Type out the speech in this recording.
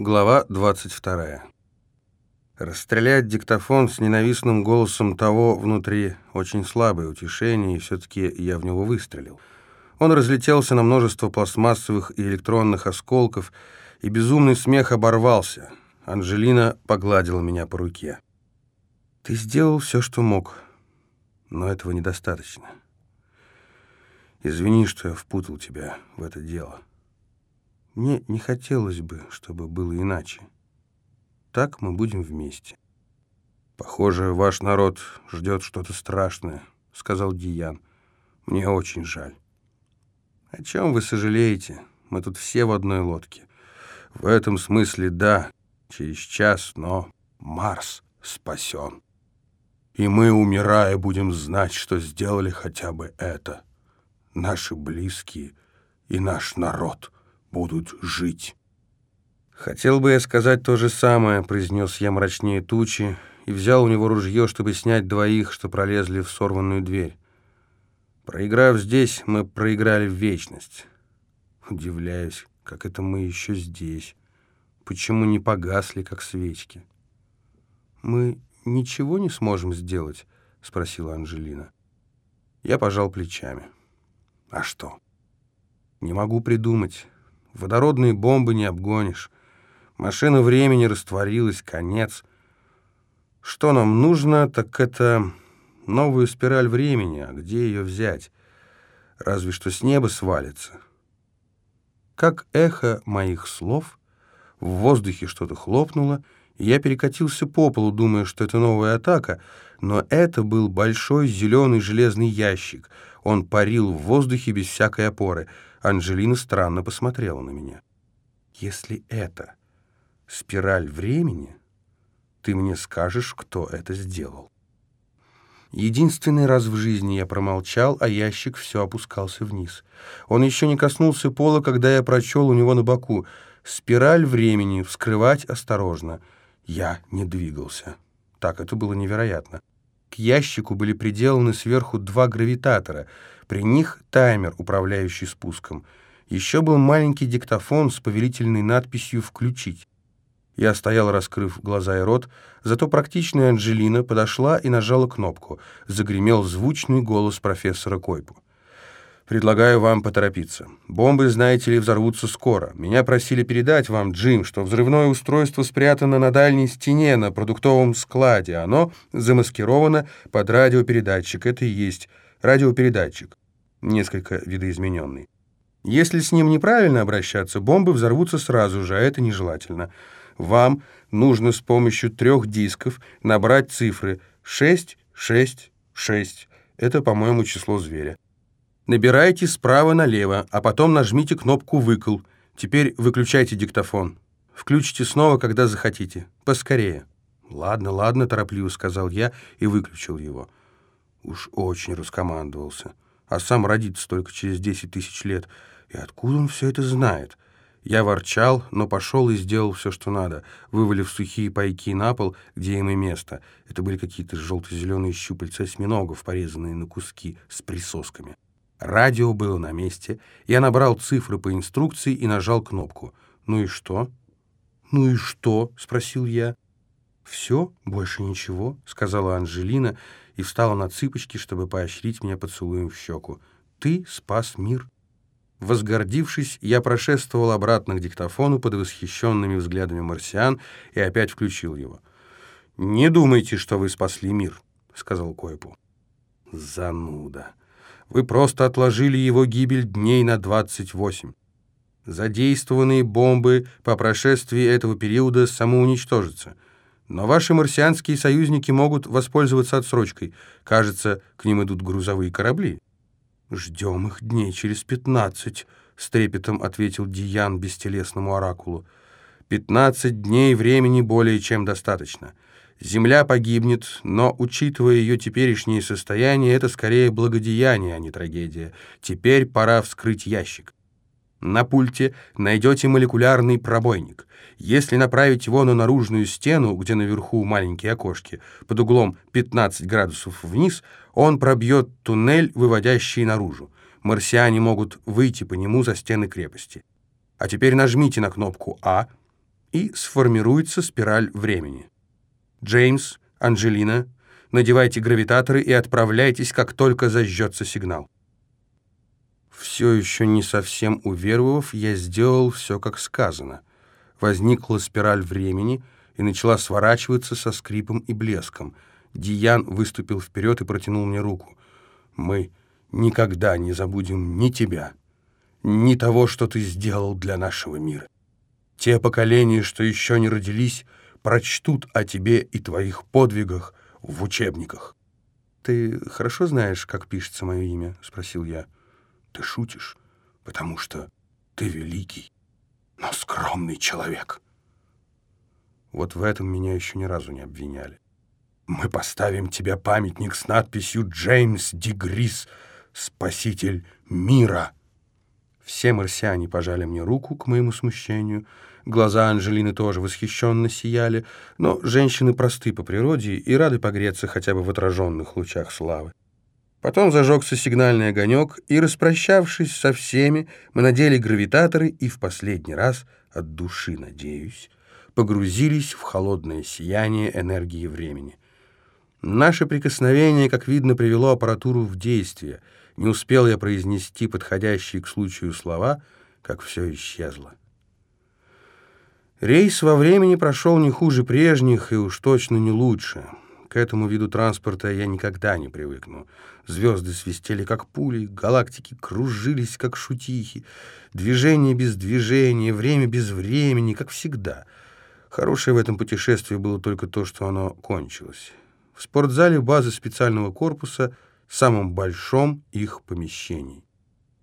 Глава 22. Расстрелять диктофон с ненавистным голосом того внутри очень слабое утешение, и все-таки я в него выстрелил. Он разлетелся на множество пластмассовых и электронных осколков, и безумный смех оборвался. Анжелина погладила меня по руке. «Ты сделал все, что мог, но этого недостаточно. Извини, что я впутал тебя в это дело». Мне не хотелось бы, чтобы было иначе. Так мы будем вместе. «Похоже, ваш народ ждет что-то страшное», — сказал Диян. «Мне очень жаль». «О чем вы сожалеете? Мы тут все в одной лодке». «В этом смысле да, через час, но Марс спасен. И мы, умирая, будем знать, что сделали хотя бы это. Наши близкие и наш народ» будут жить. «Хотел бы я сказать то же самое», — произнес я мрачнее тучи и взял у него ружье, чтобы снять двоих, что пролезли в сорванную дверь. Проиграв здесь, мы проиграли в вечность. Удивляюсь, как это мы еще здесь. Почему не погасли, как свечки? «Мы ничего не сможем сделать?» — спросила Анжелина. Я пожал плечами. «А что?» «Не могу придумать». Водородные бомбы не обгонишь. Машина времени растворилась, конец. Что нам нужно, так это новую спираль времени. А где ее взять? Разве что с неба свалится. Как эхо моих слов, в воздухе что-то хлопнуло, я перекатился по полу, думая, что это новая атака, но это был большой зеленый железный ящик. Он парил в воздухе без всякой опоры — Анжелина странно посмотрела на меня. «Если это спираль времени, ты мне скажешь, кто это сделал». Единственный раз в жизни я промолчал, а ящик все опускался вниз. Он еще не коснулся пола, когда я прочел у него на боку «Спираль времени, вскрывать осторожно». Я не двигался. Так, это было невероятно. К ящику были приделаны сверху два гравитатора. При них таймер, управляющий спуском. Еще был маленький диктофон с повелительной надписью «Включить». Я стоял, раскрыв глаза и рот, зато практичная Анжелина подошла и нажала кнопку. Загремел звучный голос профессора Койпу. Предлагаю вам поторопиться. Бомбы, знаете ли, взорвутся скоро. Меня просили передать вам, Джим, что взрывное устройство спрятано на дальней стене на продуктовом складе. Оно замаскировано под радиопередатчик. Это и есть радиопередатчик, несколько видоизмененный. Если с ним неправильно обращаться, бомбы взорвутся сразу же, а это нежелательно. Вам нужно с помощью трех дисков набрать цифры 6, 6, 6. Это, по-моему, число зверя. Набирайте справа налево, а потом нажмите кнопку «Выкл». Теперь выключайте диктофон. Включите снова, когда захотите. Поскорее. «Ладно, ладно», — торопливо сказал я и выключил его. Уж очень раскомандовался. А сам родится только через десять тысяч лет. И откуда он все это знает? Я ворчал, но пошел и сделал все, что надо, вывалив сухие пайки на пол, где им и место. Это были какие-то желто-зеленые щупальца осьминогов, порезанные на куски, с присосками. Радио было на месте. Я набрал цифры по инструкции и нажал кнопку. «Ну и что?» «Ну и что?» — спросил я. «Все, больше ничего», — сказала Анжелина и встала на цыпочки, чтобы поощрить меня поцелуем в щеку. «Ты спас мир». Возгордившись, я прошествовал обратно к диктофону под восхищенными взглядами марсиан и опять включил его. «Не думайте, что вы спасли мир», — сказал Койпу. «Зануда». Вы просто отложили его гибель дней на 28. Задействованные бомбы по прошествии этого периода самоуничтожатся. Но ваши марсианские союзники могут воспользоваться отсрочкой. Кажется, к ним идут грузовые корабли. «Ждем их дней через пятнадцать», — с трепетом ответил Диан бестелесному оракулу. «Пятнадцать дней времени более чем достаточно». Земля погибнет, но, учитывая ее теперешнее состояние, это скорее благодеяние, а не трагедия. Теперь пора вскрыть ящик. На пульте найдете молекулярный пробойник. Если направить его на наружную стену, где наверху маленькие окошки, под углом 15 градусов вниз, он пробьет туннель, выводящий наружу. Марсиане могут выйти по нему за стены крепости. А теперь нажмите на кнопку «А», и сформируется спираль времени. Джеймс, Анджелина, надевайте гравитаторы и отправляйтесь, как только зажжется сигнал. Все еще не совсем уверовав, я сделал все, как сказано. Возникла спираль времени и начала сворачиваться со скрипом и блеском. Диан выступил вперед и протянул мне руку. «Мы никогда не забудем ни тебя, ни того, что ты сделал для нашего мира. Те поколения, что еще не родились, прочтут о тебе и твоих подвигах в учебниках. «Ты хорошо знаешь, как пишется мое имя?» — спросил я. «Ты шутишь, потому что ты великий, но скромный человек». Вот в этом меня еще ни разу не обвиняли. «Мы поставим тебе памятник с надписью «Джеймс Дигрис, спаситель мира». Все марсиане пожали мне руку к моему смущению. Глаза Анжелины тоже восхищенно сияли, но женщины просты по природе и рады погреться хотя бы в отраженных лучах славы. Потом зажегся сигнальный огонек, и, распрощавшись со всеми, мы надели гравитаторы и в последний раз, от души надеюсь, погрузились в холодное сияние энергии времени. Наше прикосновение, как видно, привело аппаратуру в действие — не успел я произнести подходящие к случаю слова, как все исчезло. Рейс во времени прошел не хуже прежних и уж точно не лучше. К этому виду транспорта я никогда не привыкну. Звезды свистели, как пули, галактики кружились, как шутихи. Движение без движения, время без времени, как всегда. Хорошее в этом путешествии было только то, что оно кончилось. В спортзале базы специального корпуса – самом большом их помещении.